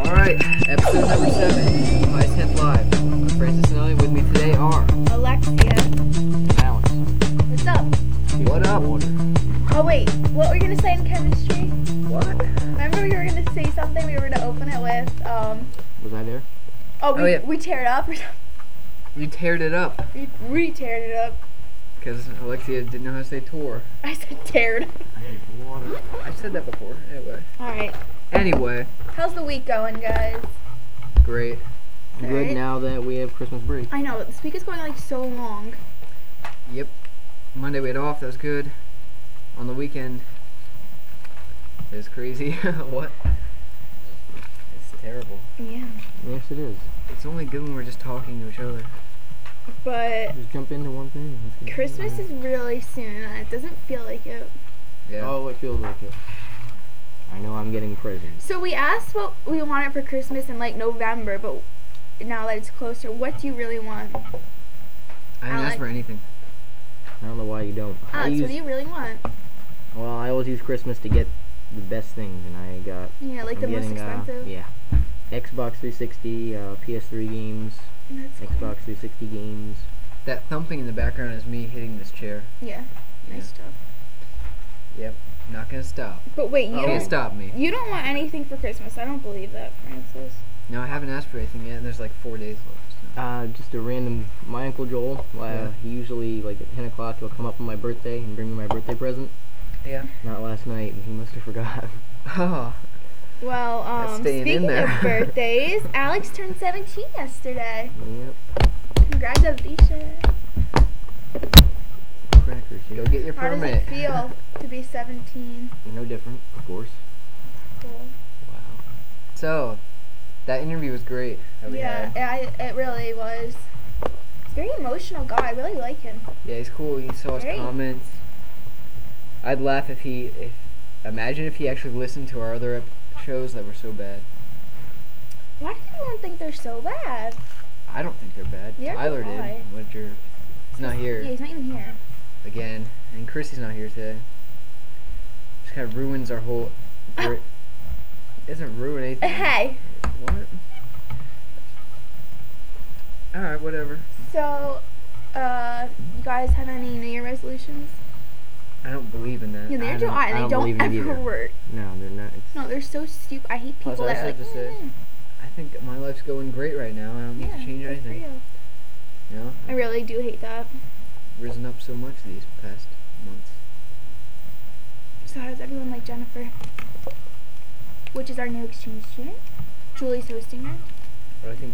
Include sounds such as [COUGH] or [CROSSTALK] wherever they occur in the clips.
All right, episode number seven, My 10th Live. I'm Francis and Ellie. With me today are Alexia. Alex. What's up? What up? Oh wait, what were you gonna say in chemistry? What? Remember we were gonna say something. We were gonna open it with um. Was I there? Oh, we, Oh, yeah. we tear it up or something. You teared it up We re teared it up. because Alexia didn't know how to say tour. I said teared. I need water. I've said that before. Anyway. All right. Anyway, How's the week going, guys? great. Good Alright. now that we have Christmas break. I know this week is going like so long. Yep. Monday we had off. That was good. On the weekend, it was crazy. [LAUGHS] what? It's terrible. Yeah. Yes, it is. It's only good when we're just talking to each other. But Just jump into one thing. Let's get- Christmas is really soon, and it doesn't feel like it. Yeah. Oh, it feels like it. I know I'm getting presents. So we asked what we wanted for Christmas in like November, but now that it's closer, what do you really want? I didn't ask for anything. I don't know why you don't. I Alex, use, what do you really want? well, I always use Christmas to get the best things, and I got. Yeah, like the I'm most getting, uh, expensive. yeah. Xbox 360, uh, PS3 games, That's cool. Xbox 360 games. That thumping in the background is me hitting this chair. Yeah, nice job. Yep. Not gonna stop. But wait, you Can't don't stop me. you don't want anything for Christmas. I don't believe that, Francis. No, I haven't asked for anything yet. and There's like four days left. so. Uh, just a random. My uncle Joel. Uh, Yeah. He usually like at 10 o'clock he'll come up on my birthday and bring me my birthday present. Yeah. Not last night. He must have forgot. [LAUGHS] Oh. Well, That's um, staying in speaking there. of [LAUGHS] birthdays, Alex turned 17 yesterday. yep. Congratulations. Crackers. Go get your How does it feel to be 17? [LAUGHS] No different, of course. Cool. Wow. So, that interview was great. Yeah, had. I, it really was. He's a very emotional guy. I really like him. Yeah, he's cool. He saw his Great. comments. I'd laugh if he, if imagine if he actually listened to our other ep- shows that were so bad. Why does everyone think they're so bad? I don't think they're bad. Do Tyler did. What your? He's not here Yeah, he's not even here. Again, and Chrissy's not here today. Just kind of ruins our whole. Ah. Doesn't ruin [LAUGHS] anything. Hey. What? Alright, whatever. So, uh, you guys have any New Year resolutions? I don't believe in that. Yeah, neither I do don't- I, and they don't don't believe in it ever either. work. No, they're not. It's, No, they're so stupid. I hate Plus, people I that are just like, to say, "Mm." I think my life's going great right now. I don't need yeah, to change good for anything. you. You know, I really do hate that. I've risen up so much these past months. So how does everyone like Jennifer? Which is our new exchange student. Julie's hosting her. But I think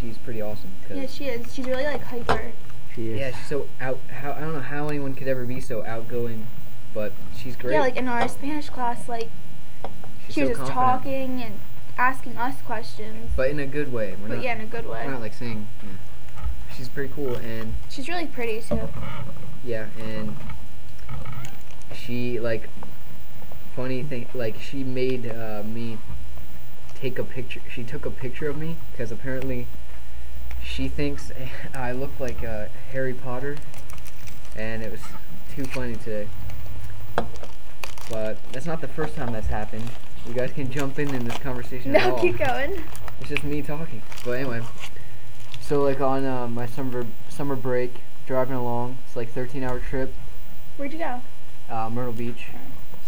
she's pretty awesome. 'cause- Yeah, she is. She's really like hyper. she is. yeah, she's so out. How I don't know how anyone could ever be so outgoing, but she's great. Yeah, like in our Spanish class, like she's she so was just confident. talking and asking us questions. but in a good way. We're But not, yeah, in a good way. we're not like saying. Yeah. She's pretty cool, and She's really pretty too. yeah, and she like funny thing. Like she made uh, me take a picture. She took a picture of me because apparently she thinks [LAUGHS] I look like uh, Harry Potter, and it was too funny today. But that's not the first time that's happened. You guys can jump in in this conversation at No, all. keep going. It's just me talking. But anyway, so like on uh, my summer summer break, driving along. It's like 13 hour trip, Where'd you go? uh, Myrtle Beach,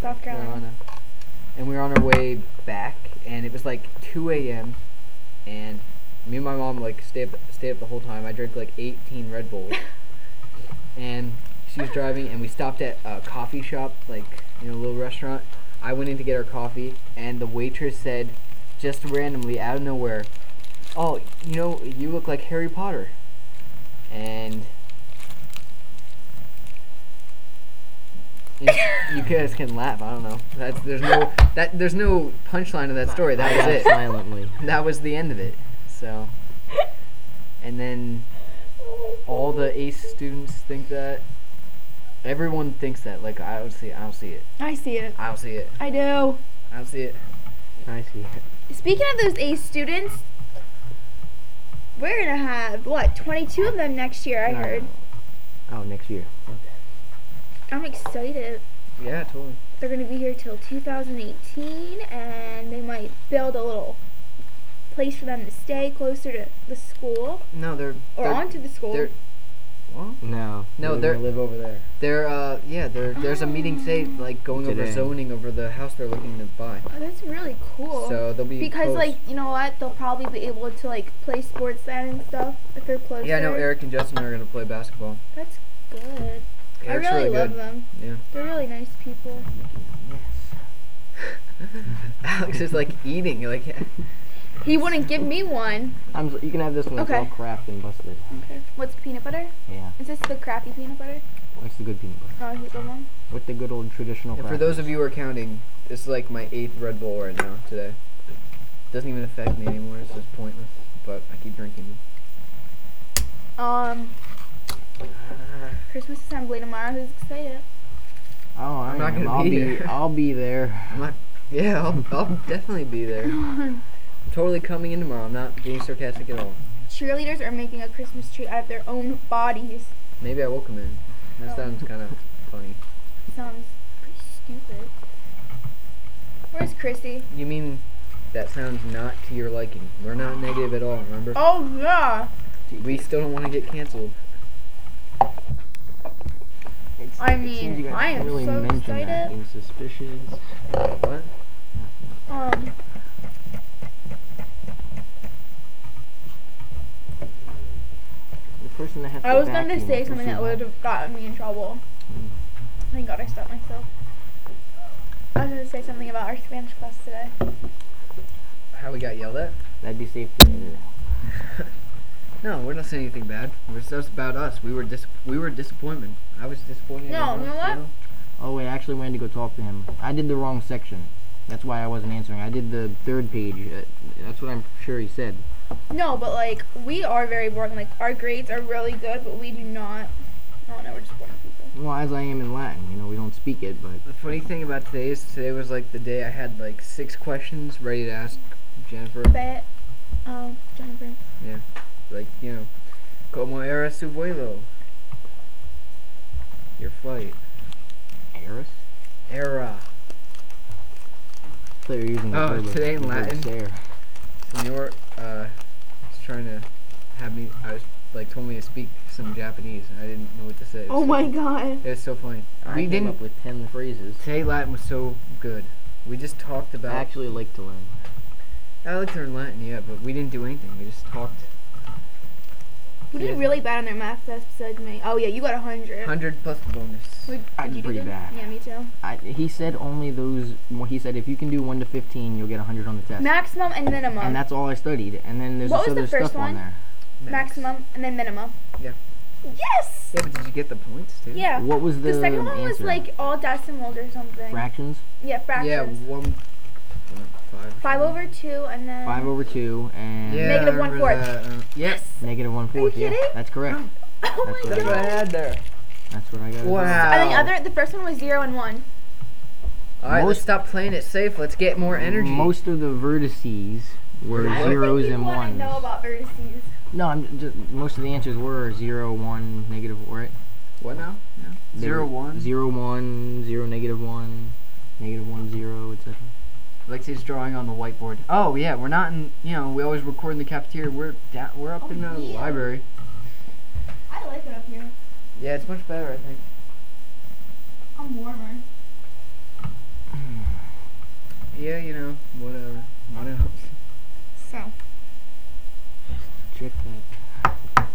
South Carolina. and we were on our way back, and it was like 2 a.m. and me and my mom like stayed up, stayed up the whole time. I drank like 18 Red Bulls, [LAUGHS] and she was driving, and we stopped at a coffee shop, like you know, a little restaurant. I went in to get our coffee, and the waitress said, just randomly out of nowhere, "Oh, you know, you look like Harry Potter," and. [LAUGHS] and you guys can laugh. I don't know. That's there's no that there's no punchline of that story. That was it. Silently. [LAUGHS] That was the end of it. So, and then all the ACE students think that. Everyone thinks that. Like I don't see. I don't see it. I see it. I don't see it. I do. I don't see it. I see. It. Speaking of those A students, we're gonna have what 22 of them next year. I No, heard. Oh, next year. I'm excited. Yeah, totally. They're gonna be here till 2018, and they might build a little place for them to stay closer to the school No, they're or they're, onto the school? they're what? No. No, they're they're- live over there. They're uh yeah, there there's a meeting today like going over zoning over the house they're looking to buy. oh, that's really cool. So they'll be because close. like you know what, they'll probably be able to like play sports then and stuff if they're closer. Yeah, I know Eric and Justin are gonna play basketball. That's good. Eric's I really, love good. them. Yeah. They're really nice people. Yes. [LAUGHS] Alex is like eating like [LAUGHS] He wouldn't give me one. I'm, you can have this one. It's Okay. all cracked and busted. Okay. What's peanut butter? Yeah. Is this the crappy peanut butter? It's the good peanut butter. Oh, here's the one. With the good old traditional And for crackers. those of you who are counting, this is like my eighth Red Bull right now today. Doesn't even affect me anymore. It's just pointless. But I keep drinking. Um, Christmas assembly tomorrow. Who's excited? Oh, I I'm not am. gonna I'll be be. there. I'll be there. I'm not. Yeah, I'll, I'll definitely be there. [LAUGHS] I'm totally coming in tomorrow. I'm not being sarcastic at all. Cheerleaders are making a Christmas tree out of their own bodies. Maybe I will come in. That Oh. sounds kind of funny. Sounds pretty stupid. Where's Chrissy? You mean that sounds not to your liking? We're not negative at all. Remember? Oh yeah. We still don't want to get canceled. It's, I mean, you I am really so mention that. excited. Being suspicious. What? Um. The person that has I to was going to say something that would have gotten me in trouble. Mm. Thank God I stopped myself. I was going to say something about our Spanish class today. How we got yelled at? That'd be safe to edit. [LAUGHS] No, we're not saying anything bad. It's just about us. We were dis- we were disappointment. I was disappointed. No, in you know what? Oh wait, I actually went to go talk to him. I did the wrong section. That's why I wasn't answering. I did the third page. Uh, That's what I'm sure he said. No, but like, we are very boring. Like, our grades are really good, but we do not. Oh no, we're just boring people. Well, as I am in Latin, you know, we don't speak it, but The funny thing about today is today was like the day I had like six questions ready to ask Jennifer. But, um, Jennifer. Yeah, like, you know, como era su vuelo? Your flight. Harris. Era. I thought you were using the Oh, verb of- today in the verb Latin? stare. Senor, uh, was trying to have me, I was, like, told me to speak some Japanese. and I didn't know what to say. Oh so- my god. It was so funny. I we came didn't, up with ten phrases. today Latin was so good. We just talked about. I actually like to learn. I like to learn Latin, yeah, but we didn't do anything. We just talked. Who did Yeah. really bad on their math test besides me? Oh yeah, you got a hundred. 100 plus the bonus. Wait, I did did you do pretty bad. Yeah, me too. I, he said only those. He said if you can do one to fifteen, you'll get hundred on the test. Maximum and minimum. and that's all I studied. And then there's What this was the other first stuff one? on there. Max. Maximum and then minimum. Yeah. Yes. Yeah, but did you get the points too? Yeah. What was the, The second one was like all decimals or something. fractions. yeah, fractions. Yeah, one, one five. Five over two and then. Five over two and Yeah, Negative I one remember fourth. that, uh, yes. negative one Are you fourth. Yeah, kidding? that's correct. Oh [LAUGHS] That's my what I That's what I god. had there. That's what I got. as well. Wow. And the other, the first one was zero and one. All right, let's Most- stop playing it safe. Let's get more energy. Most of the vertices were What? zeros and want ones. to know about vertices. No, I'm just most of the answers were zero, one, negative, right? what now? They Zero, were one. Zero, one, zero, negative one, negative one, zero, etc. Lexi's drawing on the whiteboard. Oh yeah, we're not in. You know, we always record in the cafeteria. We're down. We're up Oh, in the yeah. library. I like it up here. Yeah, it's much better, I think. I'm warmer. [SIGHS] Yeah, you know, whatever. What else? So. Check that.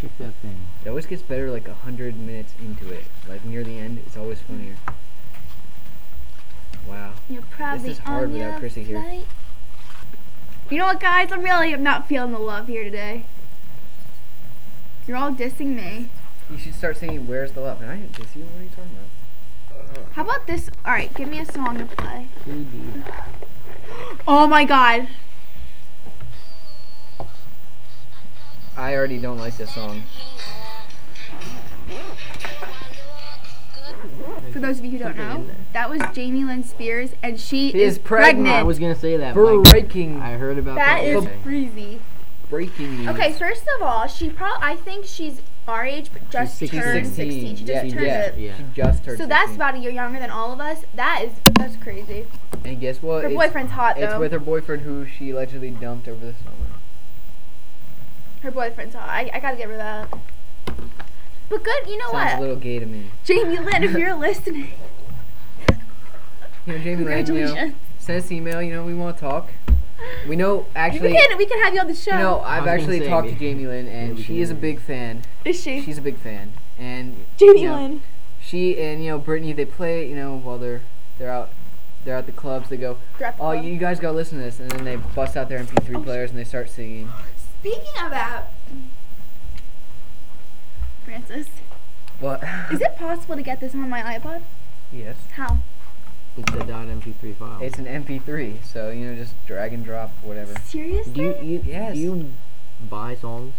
Check that thing. It always gets better like a hundred minutes into it. Like near the end, it's always funnier. Wow. You're probably is hard on without your Chrissy here. You know what, guys? I'm really I'm not feeling the love here today. You're all dissing me. You should start singing "Where's the Love." And I didn't diss you. What are you talking about? Uh-huh. How about this? All right, give me a song to play. Baby. [GASPS] Oh my God. I already don't like this song. For those of you who don't know, that was ah. Jamie Lynn Spears, and she She is pregnant. I was gonna say that. Mike. Breaking, I heard about That that. is today. crazy. breaking news. Okay, first of all, she probably I think she's our age, but just She's turned 16. 16. She just yeah, turned yeah, it. Yeah. She just turned So that's about a year younger than all of us. That is that's crazy. And guess what? Her It's- boyfriend's hot though. It's with her boyfriend who she allegedly dumped over the summer. Her boyfriend's hot. I, I gotta get rid of that. But good, you know Sounds a little gay to me. Jamie Lynn, if you're [LAUGHS] listening, You know, Jamie Lynn, you know, send us email. You know, we want to talk. We know, actually, we can we can have you on the show. you know, I I've actually talked to Jamie Lynn, and she is a big fan. is she? She's a big fan, and Jamie you know, Lynn. she and you know Britney, they play, you know, while they're they're out, they're at the clubs. They go, Drop the oh, ball. you guys gotta listen to this, and then they bust out their MP3 Oh, players and they start singing. Speaking of that, Francis, What? [LAUGHS] is it possible to get this on my iPod? yes. How? It's a .mp3 file. It's an MP3, so you know, just drag and drop, whatever. Seriously? do you, you Yes. do you buy songs?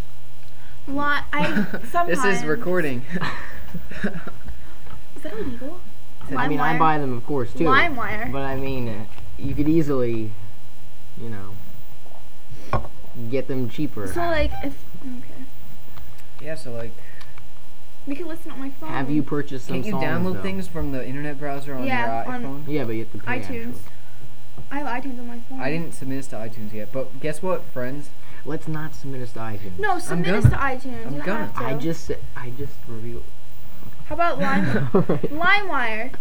Why? I sometimes. [LAUGHS] this is recording. [LAUGHS] Is that illegal? I mean, I buy them, of course, too. LimeWire. But I mean, uh, you could easily, you know, get them cheaper. So like, if okay, yeah, so like, we could listen on my phone. Have you purchased some can't you songs? download though? things from the internet browser on Yeah, your on- iPhone? Yeah, but you have to pay. iTunes? actually. I have iTunes on my phone. I didn't submit this to iTunes yet, but guess what, friends? Let's not submit us to iTunes. No, submit us to iTunes. I'm you gonna. have to. I just, sa- I just revealed. How about [LAUGHS] Lime? Alright. LimeWire.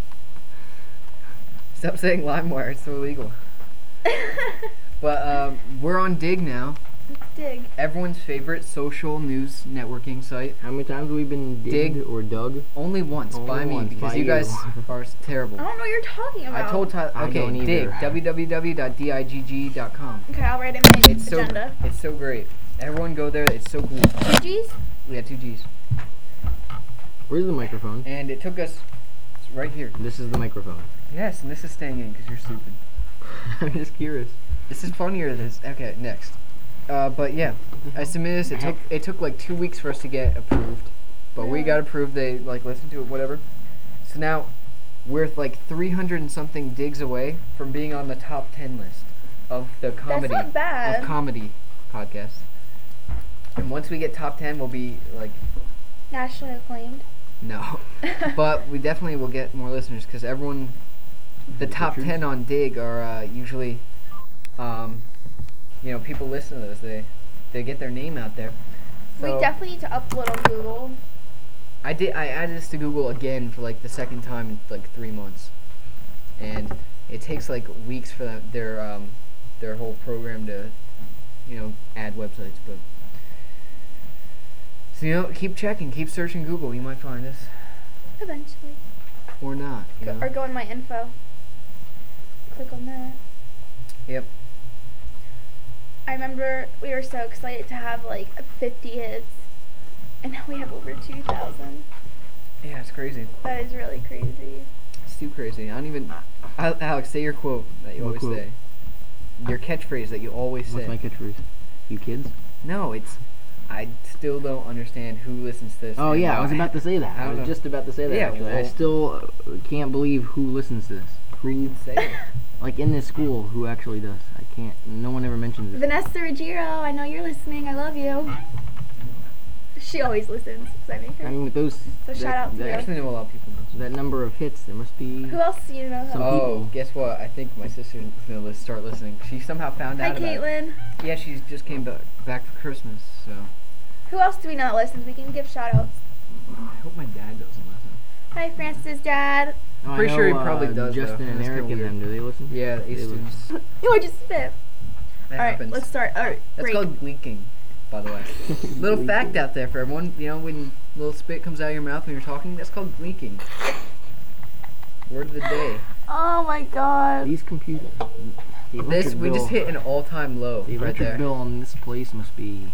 Stop saying LimeWire; it's so illegal. [LAUGHS] But um, we're on Digg now, Let's dig. everyone's favorite social news networking site. How many times have we been digged Dig. or dug? Only once Only by me once because by you you. guys are terrible. I don't know what you're talking about. I told Tyler. I Okay, don't dig either. www.digg.com. Okay, I'll write it in my It's so agenda. it's so great. Everyone go there. It's so cool. Two G's? We had two G's, Where's the microphone? and it took us it's right here. This is the microphone. Yes, and this is staying in because you're stupid. [LAUGHS] I'm just curious. This is funnier. than This okay next. Uh, but yeah, I submitted this. It took it took like two weeks for us to get approved, but we got approved. They like listened to it, whatever. So now we're like 300 and something digs away from being on the top 10 list of the comedy That's not bad. of comedy podcasts. And once we get top 10, we'll be like Nationally acclaimed. no, [LAUGHS] but we definitely will get more listeners because everyone, the top 10 on Digg are uh, usually, um, you know, people listen to this. They they get their name out there. we definitely need to upload on Google. I did. I added this to Google again for like the second time in like three months, and it takes like weeks for them, their um, their whole program to, you know, add websites. But so you know, keep checking, keep searching Google. You might find us Eventually. or not. You Go, or go in my info. Click on that. Yep. I remember we were so excited to have like 50 hits, and now we have over 2,000. Yeah, it's crazy. That is really crazy. It's too crazy. I don't even. Al- Alex, say your quote that you What always quote? say. Your catchphrase that you always say. What's say. my catchphrase? You kids? no, it's. I still don't understand who listens to this. Oh and yeah, I was about to say that. I I don't was know. just about to say that. Yeah, actually. I well- still uh, can't believe who listens to this. Who, Say it. [LAUGHS] like in this school, who actually does? I can't. No one ever mentions it. Vanessa Ruggiero, I know you're listening. I love you. She always listens. 'cause I make her. I mean, with those. So that, shout out to I you. actually know a lot of people. Know. that number of hits, there must be. Who else do you know? Some oh, people. guess what? I think my sister's gonna lis- start listening. She somehow found Hi, out about it. Caitlin. Yeah, she just came back back for Christmas, so Who else do we not listen? listens? We can give shout outs. I hope my dad doesn't listen. Hi, Francis' dad. Oh, I Pretty sure he probably uh, does, though. And That's Eric and them. Do they listen? Yeah, They listen. [LAUGHS] students. Oh, I just spit. That All right, happens. let's start. All right, That's break. called gleeking, by the way. [LAUGHS] little fact out there for everyone. You know, when little spit comes out of your mouth when you're talking, that's called gleeking. Word of the day. [GASPS] Oh my god. These computers. The This electric we just hit an all-time low The right electric there. bill on this place must be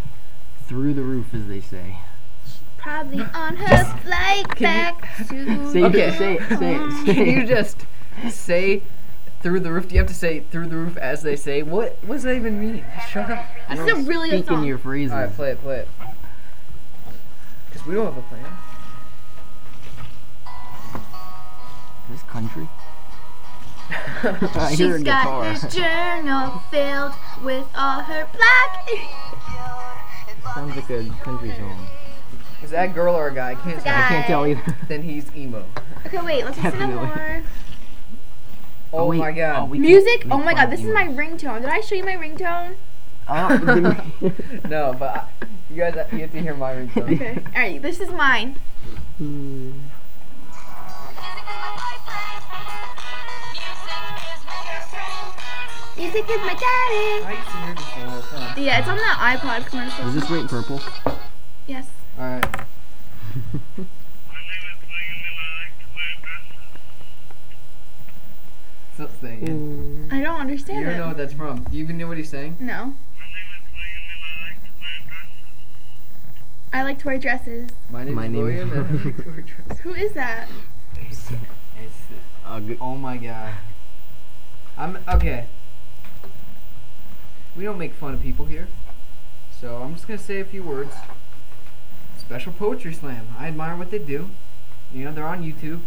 through the roof, as they say. Probably on her Just- flight can you- back [LAUGHS] to. Say Okay. it, say it, say it, say Can you just say through the roof? Do you have to say through the roof as they say? What? What does that even mean? Shut up. I This is don't a really good speak in song. your phrases. All right, play it, play it. Cause we don't have a plan. This country. [LAUGHS] I She's hear a got guitar. this journal filled with all her black. [LAUGHS] Sounds like a country song. Is that a girl or a guy? I can't Guy. tell. I can't tell either. [LAUGHS] Then he's emo. Okay, wait. Let's listen to Definitely. more Oh, wait. my god. Oh, we music. can't Oh my make god, fun this of is my emo. ringtone. Did I show you my ringtone? Oh, didn't- [LAUGHS] no, but I, you guys you have to hear my ringtone. Okay. All right, this is mine. Hmm. Music is my daddy. I used to hear this song all the time. Yeah, it's on the iPod commercial. Is this Great Purple? Yes. Alright. Stop singing. I don't understand You don't it. know what that's from. Do you even know what he's saying? No. I like to wear dresses. My name My is name is William. and I like to wear dresses. Who is that? It's, it's Uh, oh my god. I'm okay. We don't make fun of people here, so I'm just gonna say a few words. Special Poetry Slam. I admire what they do. You know they're on YouTube.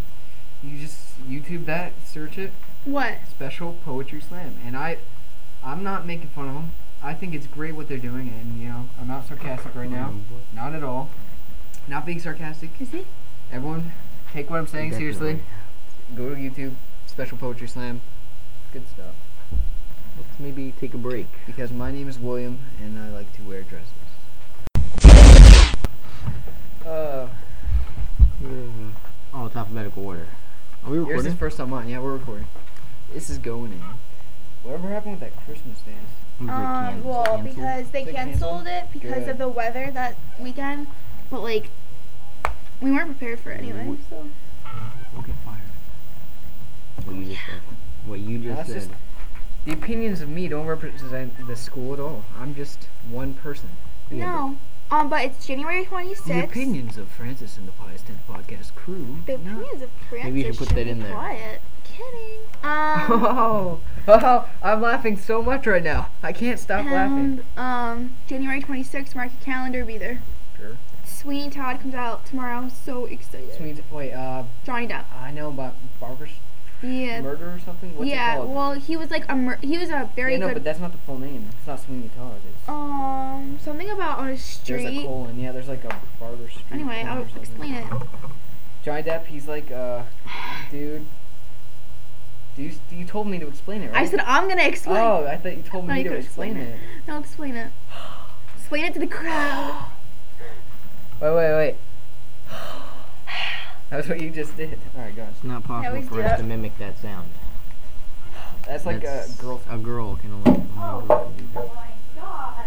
You just YouTube that, search it. What? Special Poetry Slam, and I, I'm not making fun of them. I think it's great what they're doing, and you know I'm not sarcastic right now. Not at all. Not being sarcastic. Is he? Everyone, take what I'm saying seriously. Go to YouTube, Special Poetry Slam. Good stuff. Let's maybe take a break. Because my name is William, and I like to wear dresses. Uh, Oh, it's alphabetical order. Are we yours is recording? first time on. Yeah, we're recording. This is going in. Whatever happened with that Christmas dance? Was it Um, can- well, because they They canceled canceled? it because Good. of the weather that weekend. But like, we weren't prepared for it anyway. So We'll get fired. What you just said. What you just That's said. just- The opinions of me don't represent the school at all. I'm just one person. Yeah, no. Um, but it's January twenty sixth. The opinions of Francis and the Pius 10th Podcast crew. The opinions of Francis Maybe you should put that be in there. Quiet. Kidding. Um. [LAUGHS] Oh, oh, I'm laughing so much right now. I can't stop laughing. um, January 26th, mark your calendar, be there. Sure. Sweeney Todd comes out tomorrow. So excited. Sweet. Wait, uh, Johnny Depp. I know about Barbara's Yeah. murder or something. What's yeah. it called? Well, he was like a mur- he was a very yeah, no, good. but that's not the full name. It's not Sweeney Todd. It's um, something about on a street. there's a colon. Yeah, there's like a Barber Street. Anyway, I'll explain it. Johnny Depp. He's like, uh, dude. Do you, you told me to explain it, right? I said I'm gonna explain. Oh, I thought you told me to explain, explain it. No, explain it. Explain it to the crowd. [GASPS] Wait, wait, wait. That's what you just did. All right, guys. It's not possible always for do us that. to mimic that sound. That's like That's- a girl. A girl can only. Oh, oh my gosh.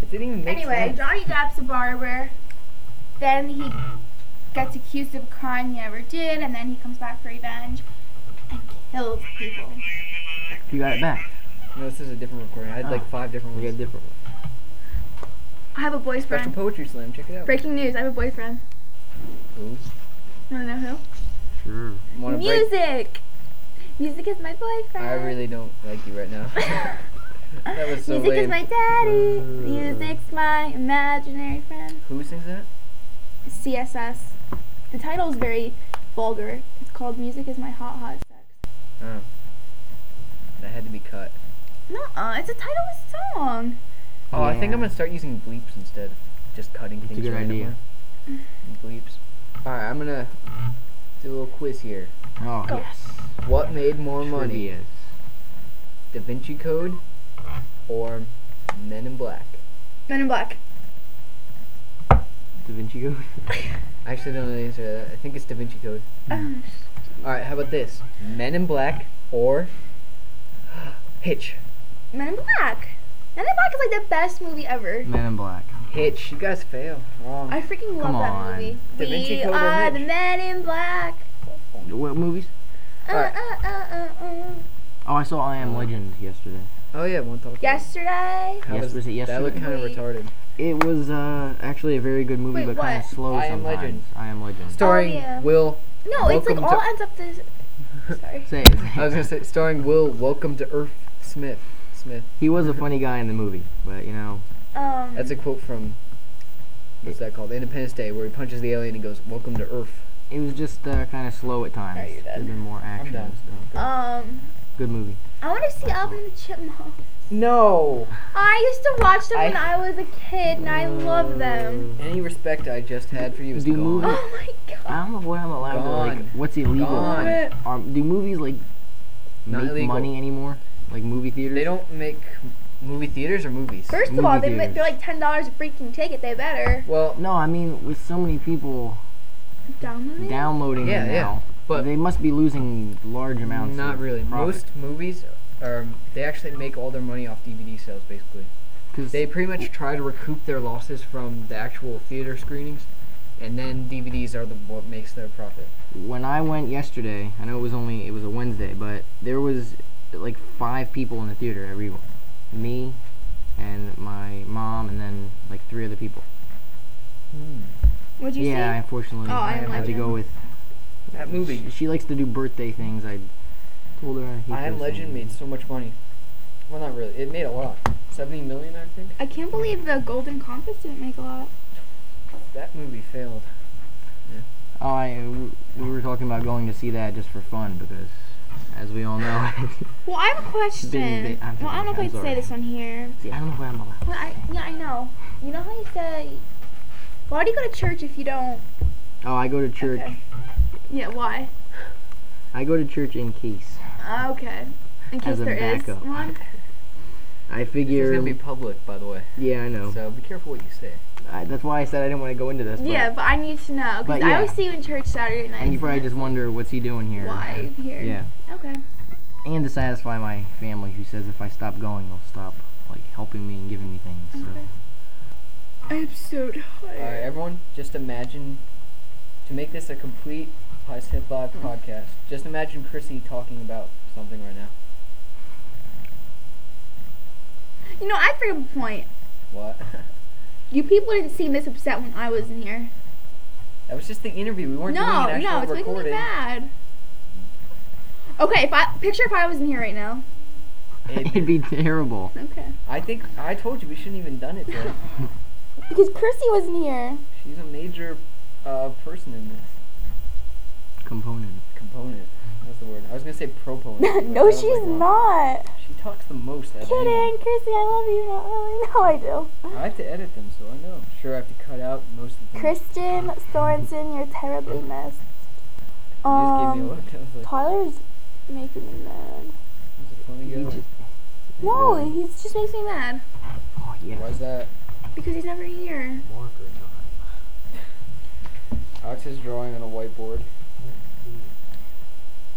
It didn't even make Anyway, sense. Johnny Depp's a barber. Then he gets accused of a crime he never did, and then he comes back for revenge and kills people. You got it back. No, this is a different recording. I had like Oh. five different We ones. got different. I have a Special boyfriend. poetry slam. Check it out. Breaking news, I have a boyfriend. Ooh. Wanna know who? Sure. Wanna break? Music! Music is my boyfriend. I really don't like you right now. [LAUGHS] that was so Music is my daddy. Uh. Music's my imaginary friend. Who sings that? CSS. The title is very vulgar. It's called Music is my hot hot sex. Oh. That had to be cut. Nuh-uh, it's the title of the song. Oh, I think Yeah. I'm gonna start using bleeps instead of just cutting It's a things good randomly. idea. Bleeps. Alright, I'm gonna do a little quiz here. Oh, Go. yes. What made more money? Trivias. Da Vinci Code or Men in Black? Men in Black. Da Vinci Code. [LAUGHS] I actually don't know the answer to that. I think it's Da Vinci Code. Um, Alright, how about this? Men in Black or [GASPS] Hitch? Men in Black. Men in Black is like the best movie ever. Men in Black. Hitch. You guys fail. Wrong. I freaking love Come that on. movie. Da Vinci we Code or are the Hitch? Men in Black. What movies? Uh, Alright. uh, uh, uh, uh. Oh, I saw I Am Legend yesterday. Oh yeah, one talk. Yesterday. How Yes, was it That looked kind of Wait. retarded. It was uh, actually a very good movie, Wait, but kind what? of slow I Am sometimes. Legend. I Am Legend. Starring yeah. Will. No, it's like Welcome all to- ends up this. [LAUGHS] Sorry. Say it. I was gonna say starring Will. Welcome to Earth Smith. Smith. He was a funny guy in the movie, but you know, Um. That's a quote from. What's that called? Independence Day, where he punches the alien and goes, "Welcome to Earth." it was just uh, kind of slow at times. Alright, you're There'd done. been more action done. and stuff. um. Good movie. I want to see Alvin and the Chipmunks. No. I used to watch them when I- I was a kid, and I love them. Any respect I just had for you is Do gone. movies- Oh my god. I god. don't know what I'm allowed to like. What's illegal? Gone. It. Are, do movies like Not make illegal. money anymore? Like movie theaters? They don't make movie theaters or movies. First of Movie all, they, ma- theaters. they're like ten dollars a freaking ticket. They better Well, No, I mean with so many people download it. downloading Yeah, them yeah. now, But- they must be losing large amounts. not of really. profit. Most movies are they actually make all their money off DVD sales basically. 'Cause They pretty much try to recoup their losses from the actual theater screenings, and then DVDs are the what makes their profit. when I went yesterday, I know it was only it was a Wednesday, but there was like five people in the theater. Everyone, me, and my mom, and then like three other people. What'd you yeah, say? unfortunately, Oh, I I had to go with. That movie, She, she likes to do birthday things. I told her. I, hate I Am Legend, things. made so much money. Well, not really. It made a lot. Seventy million, I think. I can't believe the Golden Compass didn't make a lot. That movie failed. Oh, I we were talking about going to see that just for fun because, as we all know, [LAUGHS] Well, I have a question. Been- I'm well, I don't know if I I'm can say this on here. see, I don't know where I'm allowed. Well, I, yeah, I know. You know how you say, why do you go to church if you don't? Oh, I go to church. Okay. Yeah, why? I go to church in case. Ah, okay. In case As a there is backup. one. I figure. It's figure. gonna be public, by the way. yeah, I know. So be careful what you say. I, that's why I said I didn't want to go into this. But, Yeah, but I need to know. But Because I always see you in church Saturday night. And you probably just wonder what's he doing here. why here. Yeah. Okay. And to satisfy my family, who says if I stop going, they'll stop like helping me and giving me things. So. Okay. I'm so tired. Alright, everyone, just imagine to make this a complete High Hip Live mm-hmm. podcast. Just imagine Chrissy talking about something right now. You know, I bring up a point. What? [LAUGHS] You people didn't seem this upset when I was in here. that was just the interview. We weren't No, doing an actual no, it's making me mad. Okay, if I picture if I was in here right now. It'd [LAUGHS] It, be terrible. Okay. I think I told you we shouldn't even done it. Today. [LAUGHS] Because Chrissy wasn't here. She's a major uh, person in this Component. component. That's the word. I was gonna say proponent. [LAUGHS] no, she's like, not. She talks the most. out of anyone. Kidding, Chrissy. I love you. Not really. [LAUGHS] No, I do. I have to edit them, so I know. Sure, I have to cut out most of the things. Kristen Sorensen, you're terribly missed. [LAUGHS] You just gave me a Um, look. Like, Tyler's making me mad. "He's a funny guy." just- No, Yeah. he just makes me mad Oh yeah. Why's that? because he's never here. Marker time. [LAUGHS] Alex is drawing on a whiteboard.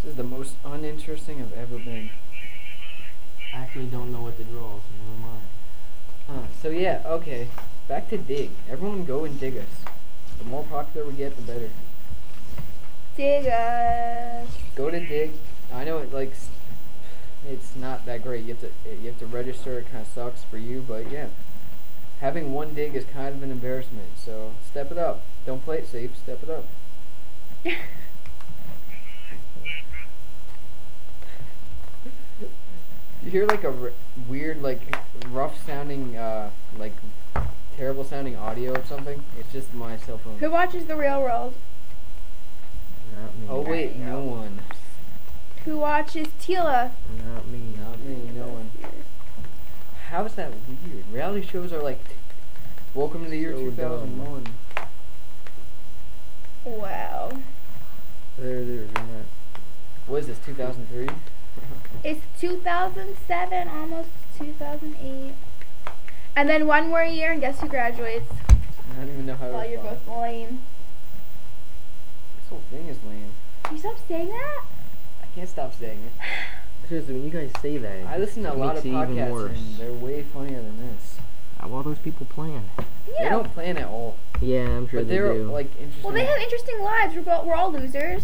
This is the most uninteresting I've ever been. I actually don't know what to draw, so never mind. Huh. So yeah, okay. Back to dig. Everyone go and dig us. The more popular we get, the better. Dig us. Go to Digg. I know it like it's not that great. You have to you have to register. It kind of sucks for you, but yeah. Having one dig is kind of an embarrassment. So step it up. Don't play it safe. Step it up. [LAUGHS] You hear like a r- weird, like rough sounding, uh, like terrible sounding audio or something? It's just my cell phone. Who watches the real world? Not me. Oh wait, no one. Who watches Tila? Not me. Not me. No one. How is that weird? Reality shows are like, t- welcome to the year So 2001. Wow. There, there, you're. What is this? 2003? It's 2007, almost 2008. And then one more year, and guess who graduates? I don't even know how to While you're respond. both lame. This whole thing is lame. Can You stop saying that? I can't stop saying it. [SIGHS] Seriously, when you guys say that, I listen to a lot of it podcasts and they're way funnier than this. How well those people plan? They don't plan at all, Yeah, I'm sure but they they're do. like interesting. Well, they have interesting lives. We're, we're all losers.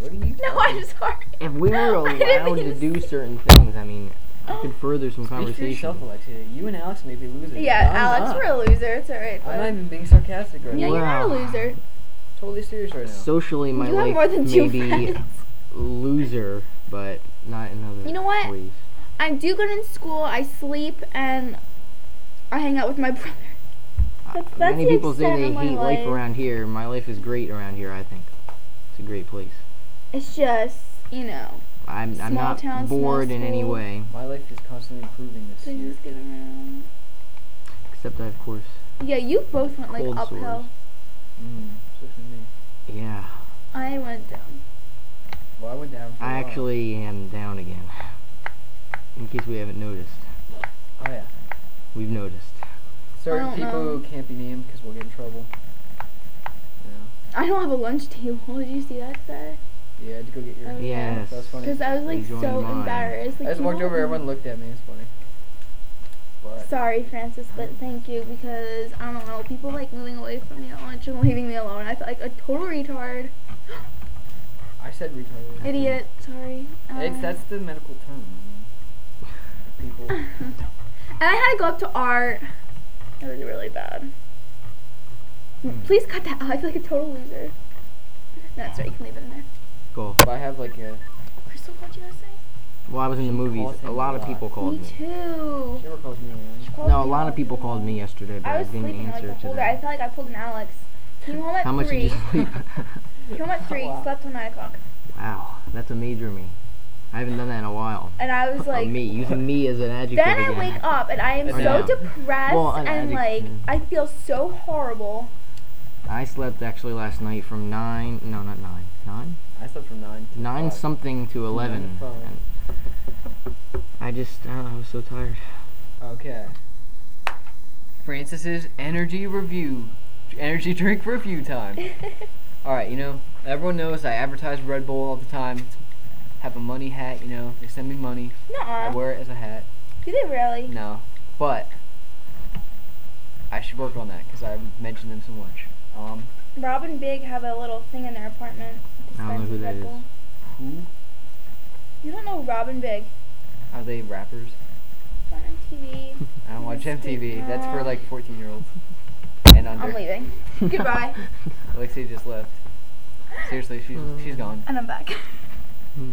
What are you? No, I'm sorry. if we were [LAUGHS] allowed to to do certain things, I mean, I could oh. further some Speak for conversation. yourself, Alexia. You and Alex may be losers. Yeah, but Alex, we're a loser. It's alright. I'm not even being sarcastic right now. Yeah, now. you're not a Wow. loser. Totally serious right now. Socially, my you have life more than may two be friends. loser, but not in other You know what? ways. I do good in school. I sleep and I hang out with my [LAUGHS] brother. That's- that's Many the people say extent they of my hate life life. around here. My life is great around here, I think. It's a great place. It's just, you know, I'm I'm not town, bored in any way, My life is constantly improving this year. Things get around. except I of course. Yeah, you both went like Cold uphill. sores. Mm, especially me. Yeah, I went down. Well, I went down. For a I while. actually am down again. In case we haven't noticed, Oh yeah. we've noticed. Certain people know. can't be named because we'll get in trouble. Yeah. I don't have a lunch table. [LAUGHS] Did you see that today? Yeah, I had to go get your. Yeah. Yes. That's funny. Because I was like Enjoying so mine. embarrassed. Like, I just walked over. Everyone looked at me. It's funny. But Sorry, Francis, but thank you because I don't know. People like moving away from me at lunch and leaving me alone. I felt like a total retard. [GASPS] I said retarded. Idiot. Sorry. It's Um, that's the medical term. People. [LAUGHS] and I had to go up to art. It was really bad. Hmm. Please cut that out. I feel like a total loser. That's right. You can leave it in there. Cool. If I have like a. Crystal, what you gonna? Well, I was in the movies. calls A him lot a of lot. people called me me. too. She never calls me anything. She called No, a me lot of people the called me yesterday, but I I, was didn't sleeping like answer the to whole day. I them. felt like I pulled an Alex. Came home at How much three. did you [LAUGHS] sleep? Came home at three. Wow. [LAUGHS] Slept till nine o'clock. wow, that's a major me. I haven't done that in a while. And I was like, me using me as an adjective Then I again. wake up and I am I so know. depressed Well, an and like addict- I feel so horrible. I slept actually last night from nine. No, not nine. Nine. I slept from nine. To Nine five. something to eleven. to I just, I, know, I was so tired. Okay. Francis's energy review, energy [LAUGHS] drink review time. [LAUGHS] All right, you know, everyone knows I advertise Red Bull all the time. Have a money hat, you know. They send me money. I Nuh-uh. wear it as a hat. Do they really? No, but I should work on that because I mentioned them so much. Um, Rob and Big have a little thing in their apartment. I don't know who dispenses that Red is. Bull. who You don't know Rob and Big? are they rappers? On MTV. I don't watch MTV. That's for like 14 year olds and under. I'm leaving. [LAUGHS] Goodbye. Alexia just left. Seriously, she's uh. she's gone. And I'm back. Hmm.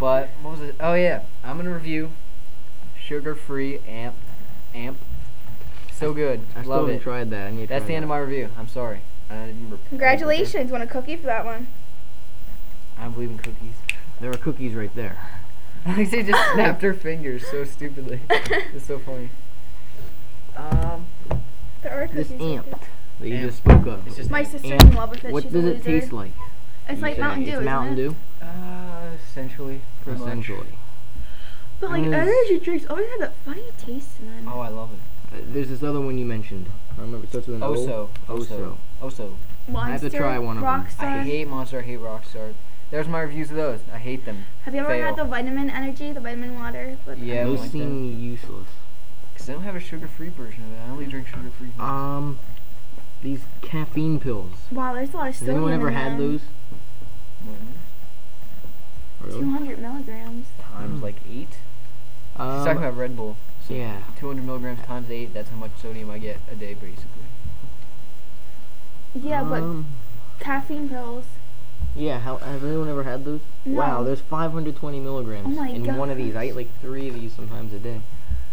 But what was it? Oh yeah, I'm gonna review sugar-free amp, amp. So good, I still love haven't it. tried that. I need to That's try the end of my review. I'm sorry. I didn't Congratulations. Want a cookie for that one? I don't believe in cookies. There are cookies right there. [LAUGHS] Alexia just [LAUGHS] snapped her fingers so stupidly. [LAUGHS] It's so funny. Um, There are This cookies. right amp there. that you Amp. just spoke of. It's just My sister's Amp. in love with it. What She's does a it loser. taste like? It's You like Mountain Dew, It's isn't Mountain it? Dew, uh, essentially, pretty much. essentially. But like energy drinks always have that funny taste in them. Oh, I love it. Uh, there's this other one you mentioned. I remember it starts with an O. Oso, Oso, Oso. Oso. I have to try one of 'em. Rockstar. I hate Monster. I hate Rockstar. There's my reviews of those. I hate them. Have you ever Fail. had the vitamin energy, the vitamin water? But Yeah, I don't Those like seem useless. Cause I don't have a sugar-free version of it. I only drink sugar-free. things. Um, these caffeine pills. Wow, there's a lot of Has sodium anyone ever had them. those? Really? 200 milligrams. Times Mm. like eight. She's Um, talking about Red Bull. So yeah. 200 milligrams times eight. That's how much sodium I get a day, basically. Yeah, but um, caffeine pills. Yeah, how, have anyone ever had those? No. Wow, there's 520 milligrams Oh my in one of these. I eat like three of these sometimes a day.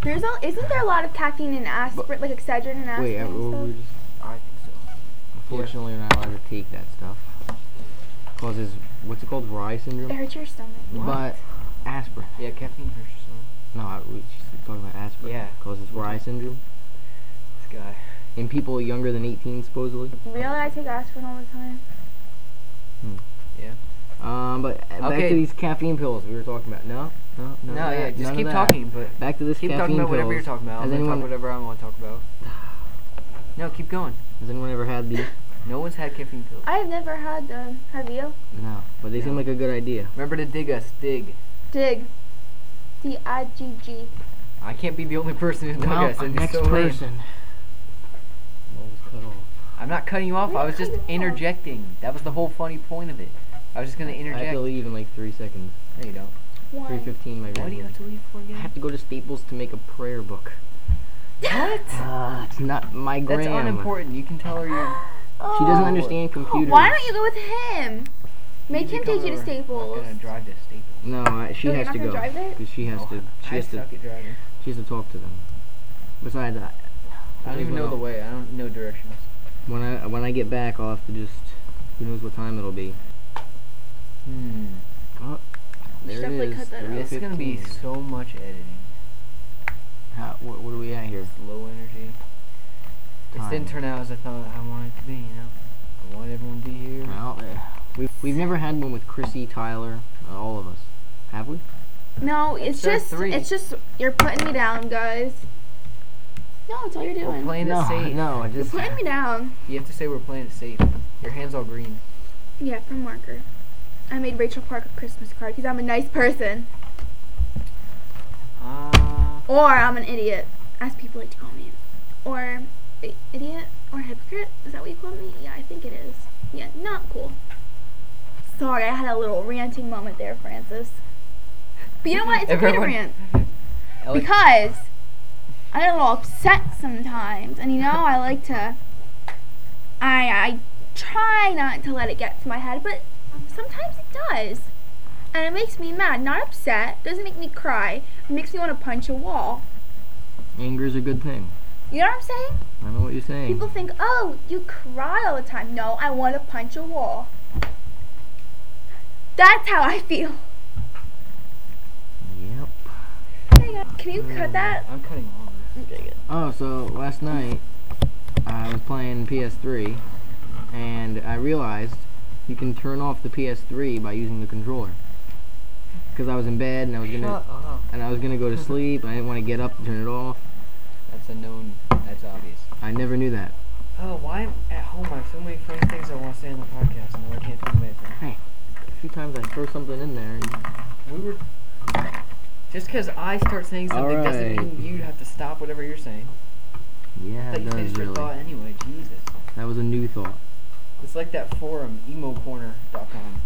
There's a, isn't there a lot of caffeine in aspirin, like Excedrin and aspirin Wait, and well, stuff? just, I think so. unfortunately, we're not allowed to take that stuff. Causes, what's it called, Reye It syndrome? hurts your stomach. What? But aspirin. Yeah, caffeine hurts your stomach. No, I, we, she's talking about aspirin. Yeah. Causes Reye syndrome This guy. In people younger than 18, supposedly. Really, I take aspirin all the time. Hmm. Yeah. Um, but uh, back to these caffeine pills we were talking about. No, no, No, none of yeah, just keep talking, but Back to this keep caffeine talking about whatever you're talking about. I'm Has talk whatever I want to talk about. [SIGHS] No, keep going. has anyone ever had these? No one's had caffeine pills. I have never had them. Have you? No, but they seem like a good idea. Remember to dig us. Dig. Dig. D I G G. I can't be the only person who dug Well, us. And next so person. What was cut off? I'm not cutting you off. I was just Cut off. interjecting. That was the whole funny point of it. I was just gonna interject. I have to leave in like three seconds. No, you don't. Why? Three fifteen, my Why do you have to leave for I have to go to Staples to make a prayer book. What? [LAUGHS] Ah, it's not my That's gram. unimportant. You can tell her You're [GASPS] She doesn't understand computers. Why don't you go with him? Make him take you to over. I'm Staples. gonna drive to Staples. No, I, she Oh, you're has not to gonna go drive there? because she has Oh, to. She I has to. suck at driving. She has to talk to them. Besides that, I don't even know the way. I don't know directions. When I when I get back, I'll have to just. Who knows what time it'll be? Hmm. Oh, We should There it definitely is, cut that three out. It's gonna be so much editing. How, what, what are we at here? It's low energy. This didn't turn out as I thought I wanted it to be. You know, I want everyone to be here. Well, eh, we've we've never had one with Chrissy, Tyler, uh, all of us. Have we? No, it's That's our just three. it's just you're putting me down, guys. No, that's all you're We're doing. playing no, it safe. no, I You're just. putting me down. You have to say we're playing it safe. Your hands all green. Yeah, from marker. I made Rachel Park a Christmas card because I'm a nice person. Ah. Or I'm an idiot, as people like to call me. Or i- idiot or hypocrite. Is that what you call me? Yeah, I think it is. Yeah, not cool. Sorry, I had a little ranting moment there, Francis. But you know what? It's okay to rant. [LAUGHS] Because I get a little upset sometimes, and you know I like to. I I try not to let it get to my head, but sometimes it does, and it makes me mad. Not upset. Doesn't make me cry. It makes me want to punch a wall. Anger is a good thing. You know what I'm saying? I know what you're saying. People think, oh, you cry all the time. No, I want to punch a wall. That's how I feel. Yep. Can you cut that? I'm cutting this. Oh, so last night I was playing PS3, and I realized you can turn off the PS3 by using the controller. Because I was in bed and I was gonna and I was gonna go to [LAUGHS] sleep. and I didn't want to get up and turn it off. That's a known. That's obvious. I never knew that. Oh, why am at home? I have so many funny things I want to say on the podcast, and I can't think of anything. Hey, a few times I throw something in there. And We were. Just because I start saying something doesn't mean you have to stop whatever you're saying. yeah, I thought it you does finished your really. thought anyway. Jesus. That was a new thought. It's like that forum, emocorner.com.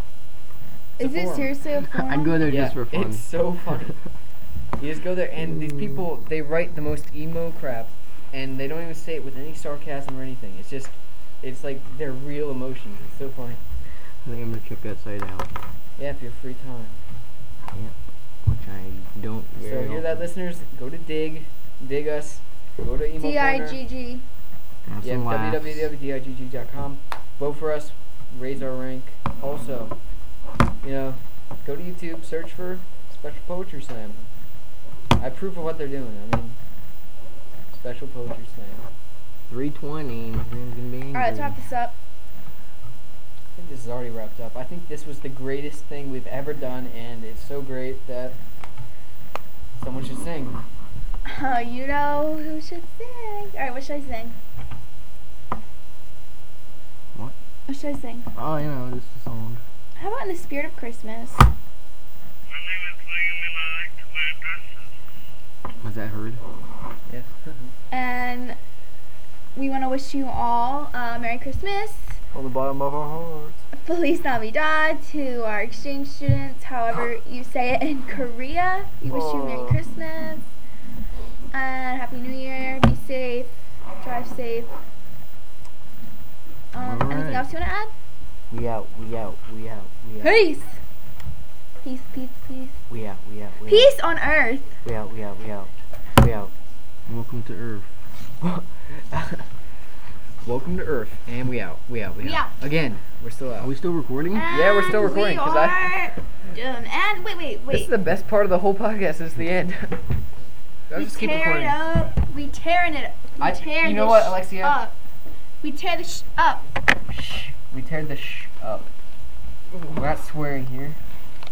It's Is a it forum. seriously a [LAUGHS] forum? I'd go there Yeah, just for fun. it's so funny. [LAUGHS] you just go there, and these people they write the most emo crap, and they don't even say it with any sarcasm or anything. It's just, it's like their real emotions. It's so funny. I think I'm gonna check that site out. Yeah, if you have free time. Which I don't. So very hear that, listeners? Go to Digg, dig us. Go to emo D I corner. G G. Yeah, some laughs. www.digg.com. Vote for us. Raise our rank. Also, you know, go to YouTube. Search for Special Poetry Slam. I approve of what they're doing. I mean, Special Poetry Slam. 320. My gonna be angry. All right, let's wrap this up. I think this is already wrapped up. I think this was the greatest thing we've ever done, and it's so great that someone should sing. Oh, you know who should sing? All right, what should I sing? What? What should I sing? Oh, you know, just a song. How about in the spirit of Christmas? Was that heard? Yes. [LAUGHS] And we want to wish you all uh, Merry Christmas, On the bottom of our hearts. Feliz Navidad to our exchange students, however you say it in Korea. We wish you Merry Christmas and Happy New Year. Be safe, drive safe. Um, anything else you want to add? We out, we out, we out, we out. Peace. Peace, peace, peace. We out, we out, we out. Peace on earth. We out, we out, we out. We out. Welcome to Earth. [LAUGHS] Welcome to Earth, and we out. We out. We, We out. out. Again, we're still out. Are we still recording? Yeah, we're still And recording, We 'cause I- done. And wait, wait, wait. This is the best part of the whole podcast. Is the end. [LAUGHS] I'll we just keep tear recording. it up. We tearing it. We I- tear you know this what, Alexia? Up. We tear the sh- up. Shh. We tear the shh up. We're not swearing here.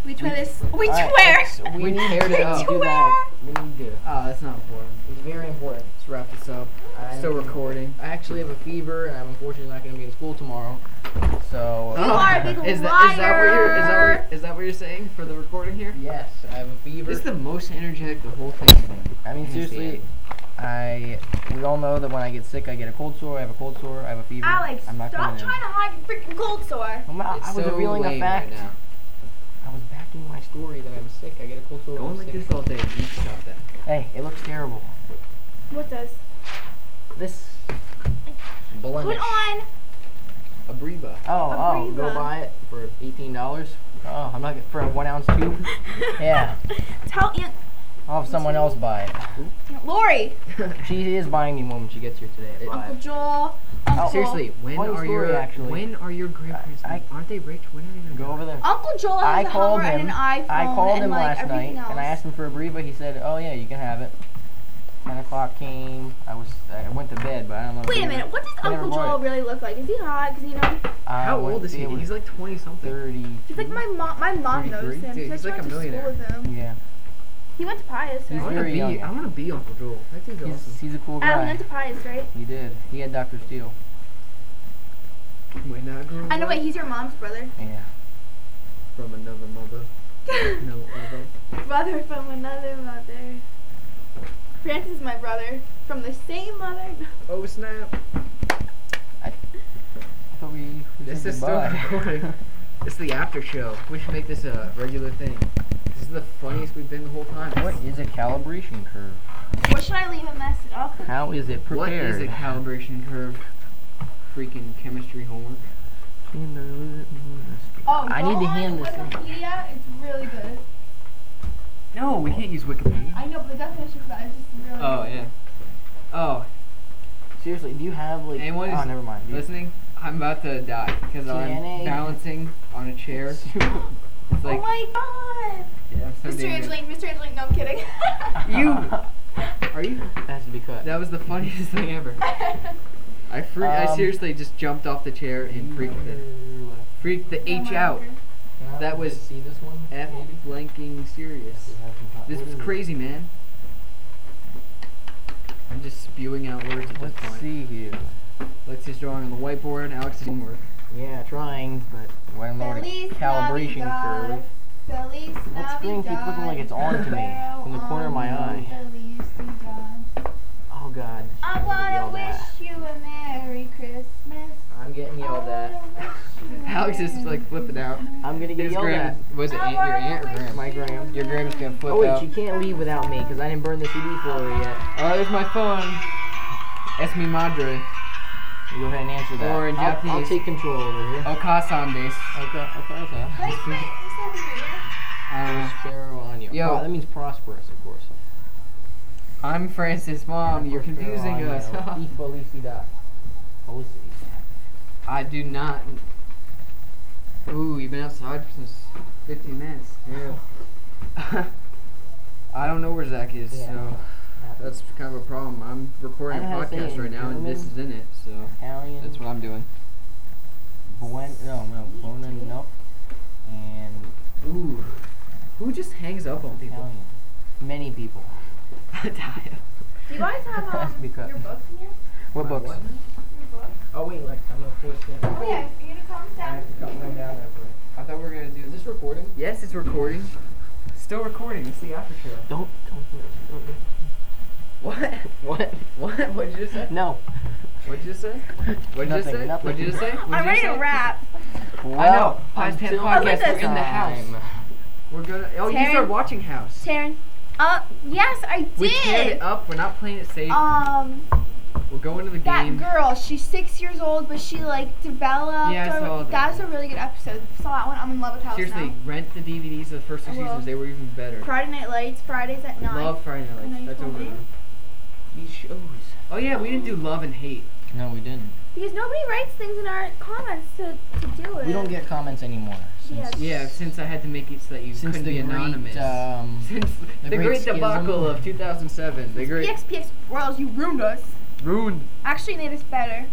We tear this. We Alright, swear. let's- We we need teared it to up. do that. We need to. Oh, that's not important. It's very important. Let's wrap this up. I- Still recording. I actually have a fever, and I'm unfortunately not going to be in school tomorrow. So. You uh, are a big is that, is that what you're is that liar. what, is that what you're saying for the recording here? Yes, I have a fever. This is the most energetic the whole thing's been. I mean, Hands seriously, I. We all know that when I get sick, I get a cold sore. I have a cold sore. I have a fever. Alex, I'm not stop coming trying to hide your freaking cold sore. in. I'm not, It's I was so revealing a lame fact. right now. I my story that I'm sick. I get a cold sore. Going I'm like sick. this all day. You need to stop that. Hey, it looks terrible. What does? This blemish. Put on. Abreva. Oh, oh, go buy it for eighteen dollars. Oh, I'm not get- for a one ounce tube. [LAUGHS] Yeah, Tell Aunt, I'll have someone else buy it. Aunt Lori, [LAUGHS] She is buying me one when she gets here today at Uncle. Joel, Uncle Uncle. Seriously, oh, when Funny are story, your actually. when are your grandparents? I- aren't they rich? When are they gonna Go over there. Uncle Joel has I a called Hummer him. and an iPhone I called and him like last night everything else. and I asked him for a Abreva. He said, "Oh yeah, you can have it." Ten o'clock came. I was I went to bed, but I don't know. if Wait he a minute. What does I never Uncle bought Joel it. really look like? Is he hot? Cause you know I How went- old is he? it was He's like twenty something. thirty. he's like my mom. My mom knows 33? him. Dude, She he's like like a went to school millionaire. with him. Yeah, He went to Pius, He's I right? wanna very be. young. I wanna be Uncle Joel. That dude's he's awesome. he's a cool Adam guy. went to Pius, right? He did. He had Doctor Steele. When I grew I know. up Wait, he's your mom's brother. Yeah. from another mother, no other. brother from another mother. Francis is my brother from the same mother. [LAUGHS] Oh snap! I thought we. we This said is still goodbye. recording. [LAUGHS] It's the after show. We should make this a regular thing. This is the funniest we've been the whole time. what is a calibration curve? What should I leave a message up? How is it What prepared? is a calibration curve? Freaking chemistry homework. Oh, I need to hand this in. Wikipedia. It's really good. No, we can't use Wikipedia. I know, but the definition for that is just really. Oh good. yeah. Oh, Seriously, do you have like? Anyone oh, never mind. Do you- listening, I'm about to die because I'm TNA. balancing on a chair. [LAUGHS] It's oh like oh my god. yeah, I'm so Mr. dangerous. Angeline, Mr. Angeline, no I'm kidding. You- Are [LAUGHS] you? That has to be cut. That was the funniest thing ever. [LAUGHS] I fre- I Um, seriously just jumped off the chair and freaked the freaked the H out. That was see this one. F maybe? blanking serious. This was crazy, man. I'm just spewing out words at this Let's point. see here. Lexi's drawing on the whiteboard. Alex's homework. Yeah, trying, but when more Feliz calibration Navidad. curve. Feliz That screen keeps looking like it's on to me from the corner of my eye. Felicidad. Oh God. I I'm gonna wanna wish that. you a Merry Christmas. I'm getting yelled at. [LAUGHS] Alex is like flipping out. I'm gonna get His yelled gram at. was it aunt, your aunt or gram? My gram. Your gram's gonna flip Oh wait, out. she can't leave without me because I didn't burn the CD for her yet. Oh, there's my phone. Es mi madre. You go ahead and answer that. Or in I'll, I'll Japanese. take control over here. Okasan Okay, okay, okay. Let's make- let's a video. Uh, Prospero on you. Yo. Oh, that means prosperous, of course. I'm Francis, mom. You're confusing us. Y felicidad. Felicidad. I do not. Ooh, you've been outside for since 15 minutes. Yeah. [LAUGHS] I don't know where Zach is, Yeah. so that's kind of a problem. I'm recording a I know how to say it podcast right now, and this is in it, so Italian. that's what I'm doing. Buen, no, no, buona. And Ooh, who just hangs up on people? Italian. Many people. Italian. Do you guys have Has to be um, cut. your books in here? What books? what? Oh wait, Lex, I'm gonna push it. Oh yeah, are you gonna come down? cut mine down there for. I thought we were gonna do. Is this recording? Yes, it's recording. Still recording. It's the after show. Don't, don't, do it, don't do it. What? [LAUGHS] What? What? What'd you just say? No. What'd you just say? What'd you just Nothing, say? nothing. What'd you just say? What'd I'm ready to rap. I know. Past Tense Podcast, we're in the house. We're gonna. Oh, you Taryn? started watching House. Taryn. Uh, yes, I did. We teared did. it up. We're not playing it safe. Um, We're going to the that game. girl, she's six years old, but she like developed. Yeah, I or- saw that. That's a really good episode. Saw that one. I'm in love with House Seriously, now. rent the DVDs of the first two I seasons. They were even better. Friday Night Lights, Fridays at nine. Love Friday Night I Lights. That's told over. me. These shows. Oh yeah, we didn't do Love and Hate. No, we didn't. Because nobody writes things in our comments to, to do it. We don't get comments anymore. Since, Yeah. Yeah, since I had to make it so that you since couldn't the be great, anonymous. um, [LAUGHS] since the, the great, great debacle of 2007. The great PXPX Royals, you ruined us. ruined. Actually made us better.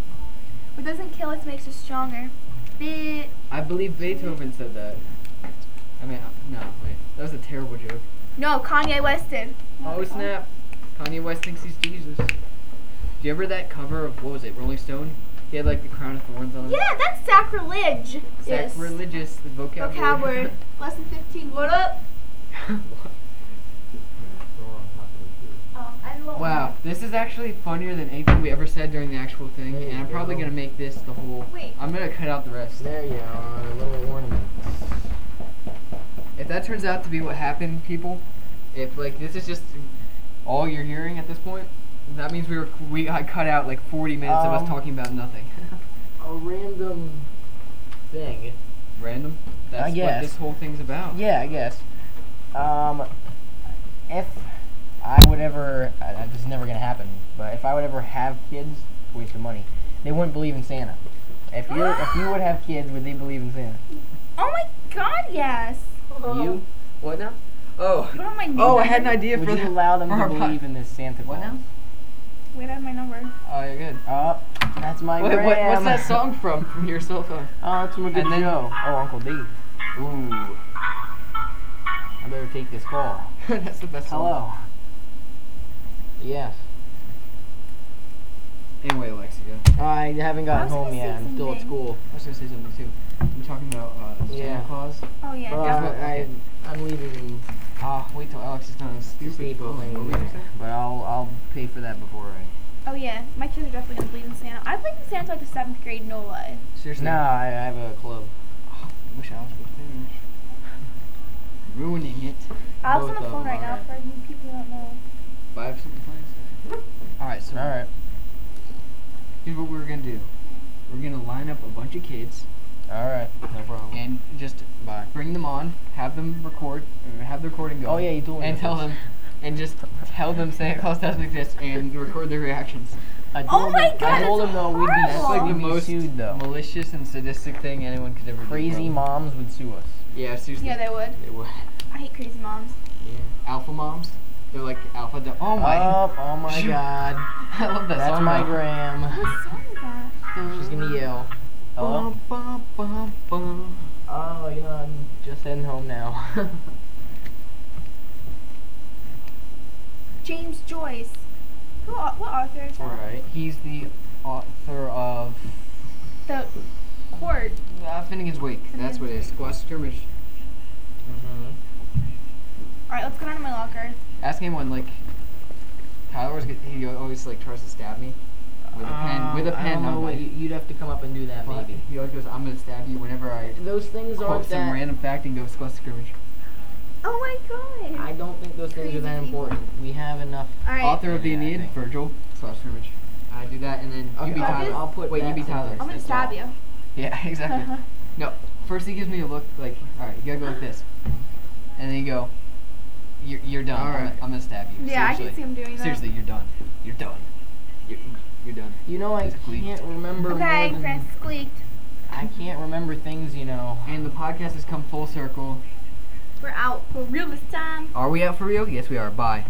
What doesn't kill us makes us stronger. Bit. I believe Beethoven said that. I mean, no, wait. That was a terrible joke. No, Kanye West did. Oh snap! Kanye West thinks he's Jesus. Do you ever that cover of what was it, Rolling Stone? He had like the crown of thorns on. it. Yeah, that's sacrilege. Yes. Sacrilegious, the vocab. Vocab word. [LAUGHS] Lesson 15. What up? [LAUGHS] Oh, I'm a little wow, this is actually funnier than anything we ever said during the actual thing, and I'm probably gonna make this the whole. Wait. I'm gonna cut out the rest. There you are, little ornaments. If that turns out to be what happened, people, if like this is just all you're hearing at this point, that means we were we I cut out like 40 minutes of us Um, talking about nothing. [LAUGHS] A random thing. Random. That's what guess. this whole thing's about. Yeah, I guess. Um, if I would ever, uh, this is never gonna happen, but if I would ever have kids, waste of money. they wouldn't believe in Santa. If you if you would have kids, would they believe in Santa? Oh my God, yes. You? [LAUGHS] What now? Oh. Put on my. Oh, I had an idea Would for you the. allow them for to our pod- believe in this Santa Claus? What now? Wait, I have my number. Oh, you're good. Oh, that's my What, Graham. what, what's that song from? [LAUGHS] From your cell phone? Oh, it's from a good And then- show. Oh, Uncle D. Ooh. I better take this call. [LAUGHS] That's the best Hello. song. Yes. Anyway, Alexia. I haven't gotten I home gonna yet. I'm still at school. I was gonna say something too. We're talking about uh, Santa Yeah. Claus. Oh yeah, But definitely. I, I'm leaving Ah, wait till Alex is done. Stupid. Staples Oh, thing. what were you gonna say? But I'll I'll pay for that before I. Oh yeah, my kids are definitely gonna believe in Santa. I believed in Santa like the seventh grade, no lie. Seriously. Nah, I, I have a club. Oh, [SIGHS] I wish Alex would finish. [LAUGHS] Ruining it. I was on the phone them right now for you people who don't know. But I have something funny to say. Alright, so All right. here's what we're gonna do. We're gonna line up a bunch of kids All right. No problem. and just Bye. bring them on, have them record, or have the recording go. Oh yeah, you do me. And tell them, and just tell them Santa Claus doesn't exist and record their reactions. I Oh told my him, God, I told that's him though we'd be horrible. That's like the we'd be most sued though. malicious and sadistic thing anyone could ever do. Crazy bro. moms would sue us. Yeah, seriously. Yeah, they would. They would. I hate crazy moms. Yeah. Alpha moms. They're like alpha. Do- oh my. Oh, oh my Shoot. [LAUGHS] God. I love that That's song. my though. Graham. What song is that? She's gonna yell. Hello. Bum, bum, bum, bum. Oh, you know, I'm just heading home now. [LAUGHS] James Joyce. Who? What author is that? Alright. He's the author of The Court. uh, Finnegan's Wake. That's what it is. Squash skirmish. Mm-hmm. All right, let's go down to my locker. Ask him when like Tyler He always like tries to stab me with a pen. With a Uh, I pen. don't know what you, you'd have to come up and do that, But maybe. He always goes, "I'm gonna stab you" whenever I Those things quote aren't some that. random fact and go squash skirmish. Oh my god. I don't think those things are that Crazy important. We have enough. All right. Author of the Yeah, I Aeneid, think. Virgil. Squash skirmish. I do that, and then you be I'll Tyler. just- I'll put Wait, you that be Tyler. I'm gonna That's stab all. you. Yeah, [LAUGHS] exactly. [LAUGHS] No, first he gives me a look like, all right, you gotta go like this, and then you go, you're, you're done. All I'm, gonna. I'm gonna stab you. Yeah, I can Seriously. see him doing that. Seriously, you're done. You're done. You're, you're done. You know, I It's can't remember Okay, more than, squeaked. I can't remember things, you know. And the podcast has come full circle. We're out for real this time. Are we out for real? Yes, we are. Bye.